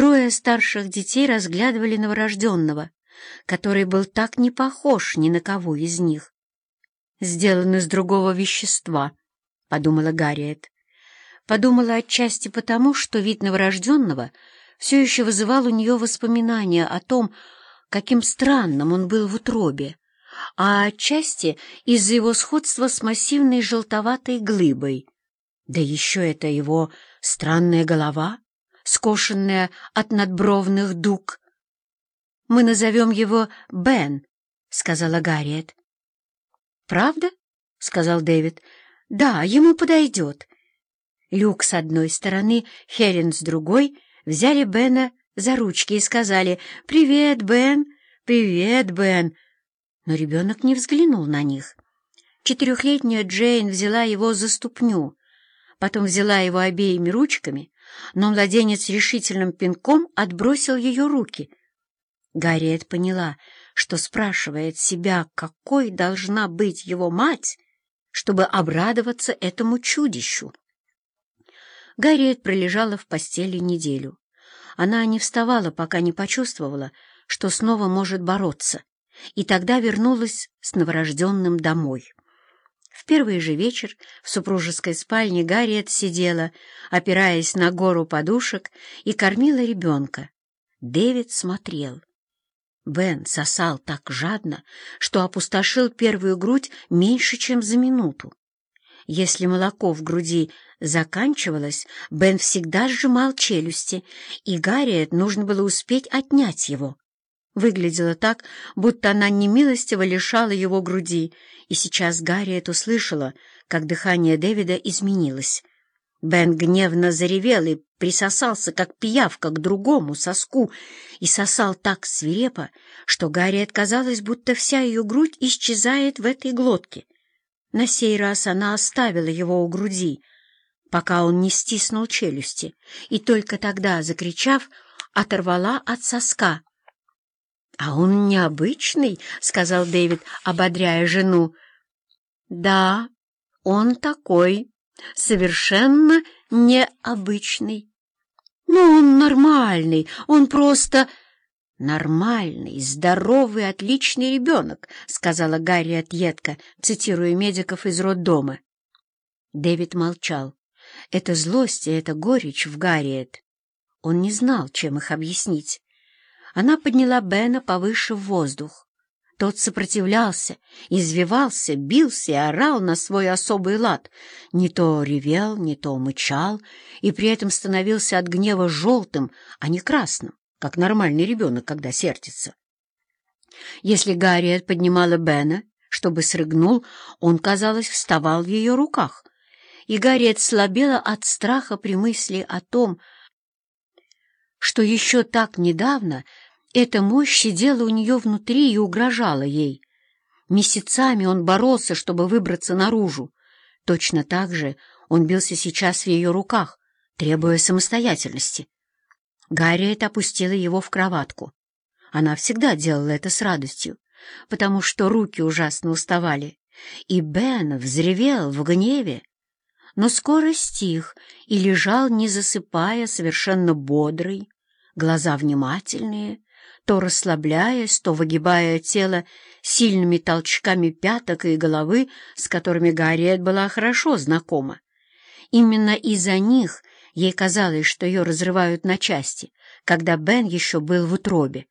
Трое старших детей разглядывали новорожденного, который был так не похож ни на кого из них. «Сделан из другого вещества», — подумала Гарриет. Подумала отчасти потому, что вид новорожденного все еще вызывал у нее воспоминания о том, каким странным он был в утробе, а отчасти из-за его сходства с массивной желтоватой глыбой. Да еще это его странная голова, скошенная от надбровных дуг. «Мы назовем его Бен», — сказала Гарриет. «Правда?» — сказал Дэвид. «Да, ему подойдет». Люк с одной стороны, Хелен с другой взяли Бена за ручки и сказали «Привет, Бен! Привет, Бен!» Но ребенок не взглянул на них. Четырехлетняя Джейн взяла его за ступню, потом взяла его обеими ручками, но младенец решительным пинком отбросил ее руки. Гарриет поняла, что спрашивает себя, какой должна быть его мать, чтобы обрадоваться этому чудищу. Гарриет пролежала в постели неделю. Она не вставала, пока не почувствовала, что снова может бороться, и тогда вернулась с новорожденным домой. В первый же вечер в супружеской спальне Гарриет сидела, опираясь на гору подушек, и кормила ребенка. Дэвид смотрел. Бен сосал так жадно, что опустошил первую грудь меньше, чем за минуту. Если молоко в груди заканчивалось, Бен всегда сжимал челюсти, и Гарриет нужно было успеть отнять его. Выглядело так, будто она немилостиво лишала его груди, и сейчас Гарриет услышала, как дыхание Дэвида изменилось. Бен гневно заревел и присосался, как пиявка, к другому соску, и сосал так свирепо, что Гарриет казалось, будто вся ее грудь исчезает в этой глотке. На сей раз она оставила его у груди, пока он не стиснул челюсти, и только тогда, закричав, оторвала от соска. «А он необычный», — сказал Дэвид, ободряя жену. «Да, он такой, совершенно необычный. Но он нормальный, он просто...» «Нормальный, здоровый, отличный ребенок», — сказала Гарри отъедко, цитируя медиков из роддома. Дэвид молчал. Это злость и это горечь в Гарриет. Он не знал, чем их объяснить. Она подняла Бена повыше в воздух. Тот сопротивлялся, извивался, бился и орал на свой особый лад. Не то ревел, не то мычал, и при этом становился от гнева желтым, а не красным, как нормальный ребенок, когда сердится. Если Гарриет поднимала Бена, чтобы срыгнул, он, казалось, вставал в ее руках, и Гарриет слабела от страха при мысли о том, что еще так недавно эта мощь сидела у нее внутри и угрожала ей. Месяцами он боролся, чтобы выбраться наружу. Точно так же он бился сейчас в ее руках, требуя самостоятельности. Гарриет опустила его в кроватку. Она всегда делала это с радостью, потому что руки ужасно уставали. И Бен взревел в гневе, но скоро стих и лежал, не засыпая, совершенно бодрый, глаза внимательные, то расслабляясь, то выгибая тело сильными толчками пяток и головы, с которыми Гарриет была хорошо знакома. Именно из-за них ей казалось, что ее разрывают на части, когда Бен еще был в утробе.